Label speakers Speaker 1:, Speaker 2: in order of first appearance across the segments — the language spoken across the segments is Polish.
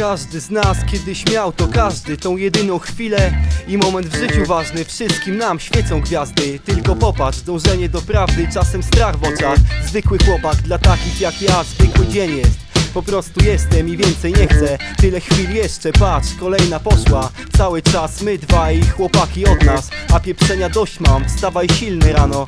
Speaker 1: Każdy z nas kiedyś miał to każdy Tą jedyną chwilę i moment w życiu ważny. Wszystkim nam świecą gwiazdy. Tylko popatrz, dążenie do prawdy Czasem strach w oczach. Zwykły chłopak dla takich jak ja Zwykły dzień jest. Po prostu jestem i więcej nie chcę. Tyle chwil jeszcze, patrz, kolejna poszła. Cały czas my dwaj i chłopaki od nas. A pieprzenia dość mam, wstawaj silny rano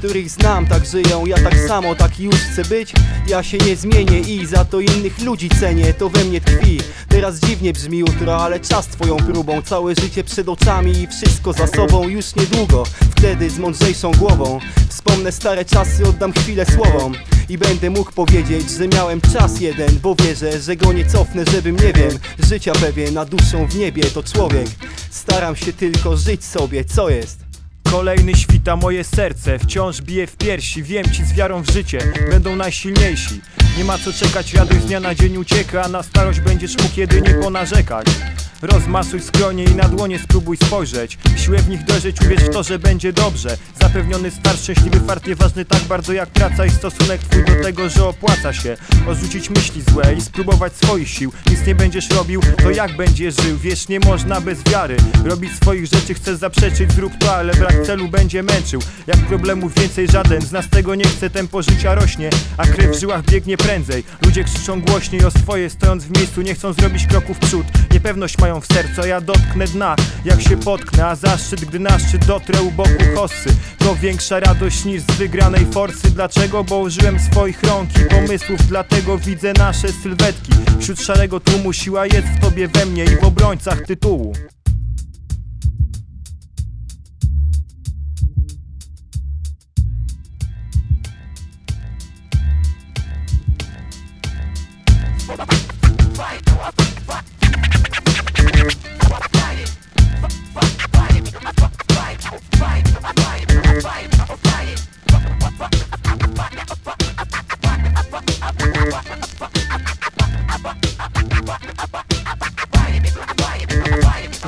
Speaker 1: których znam, tak żyją, ja tak samo, tak już chcę być. Ja się nie zmienię i za to innych ludzi cenię, to we mnie tkwi. Teraz dziwnie brzmi jutro, ale czas twoją próbą. Całe życie przed oczami i wszystko za sobą Już niedługo, wtedy z mądrzejszą głową. Wspomnę stare czasy, oddam chwilę słowom. I będę mógł powiedzieć, że miałem czas jeden Bo wierzę, że go nie cofnę, żebym nie wiem Życia pewien, na duszą w niebie to człowiek. Staram się tylko żyć sobie, co jest?
Speaker 2: Kolejny świta moje serce. Wciąż bije w piersi Wiem ci z wiarą w życie. Będą najsilniejsi Nie ma co czekać Radość z dnia na dzień ucieka A na starość będziesz mógł jedynie ponarzekać Rozmasuj skronie i na dłonie spróbuj spojrzeć. Siłę w nich dojrzeć, uwierz w to, że będzie dobrze. Zapewniony star, szczęśliwy fart nieważny tak bardzo jak praca i stosunek twój do tego, że opłaca się. Odrzucić myśli złe i spróbować swoich sił. Nic nie będziesz robił, to jak będziesz żył? Wiesz, nie można bez wiary. Robić swoich rzeczy chcesz zaprzeczyć, zrób to, ale brak celu będzie męczył. Jak problemów więcej żaden, z nas tego nie chce, tempo życia rośnie A krew w żyłach biegnie prędzej Ludzie krzyczą głośniej o swoje, stojąc w miejscu nie chcą zrobić kroku w przód. Niepewność mają mają w sercu, a ja dotknę dna. Jak się potknę, a zaszczyt, gdy na szczyt dotrę u boku hossy To większa radość niż z wygranej forsy. Dlaczego? Bo użyłem swoich rąk i pomysłów Dlatego widzę nasze sylwetki. Wśród szarego tłumu siła jest w tobie we mnie i w obrońcach tytułu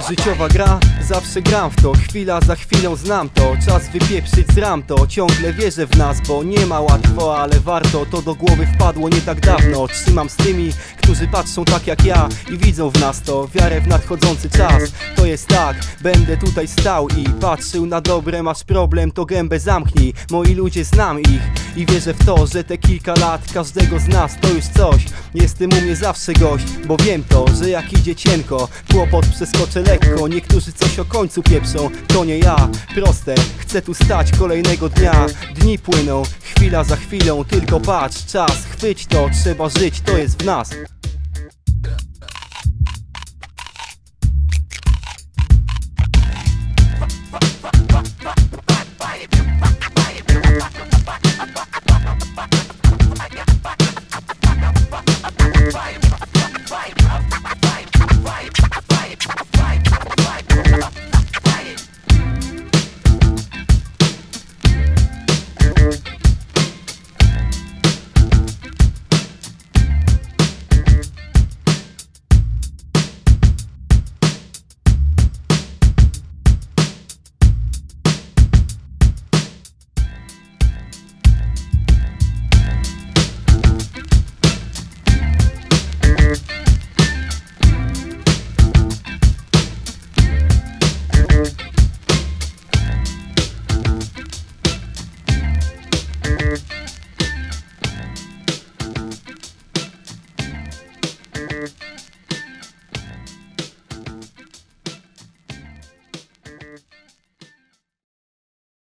Speaker 1: Życiowa gra, zawsze gram w to Chwila za chwilą znam to. Czas wypieprzyć ram to. Ciągle wierzę w nas, bo nie ma łatwo Ale warto, to do głowy wpadło nie tak dawno. Trzymam z tymi, którzy patrzą tak jak ja I widzą w nas to. Wiarę w nadchodzący czas. To jest tak, będę tutaj stał i patrzył na dobre. Masz problem, to gębę zamknij. Moi ludzie znam ich i wierzę w to, że te kilka lat każdego z nas to już coś. Jestem u mnie zawsze gość, bo wiem to, że jak idzie cienko Kłopot przeskoczę lekko, niektórzy coś o końcu pieprzą To nie ja, proste, chcę tu stać kolejnego dnia. Dni płyną, chwila za chwilą, tylko patrz, czas, chwyć to, trzeba żyć, to jest w nas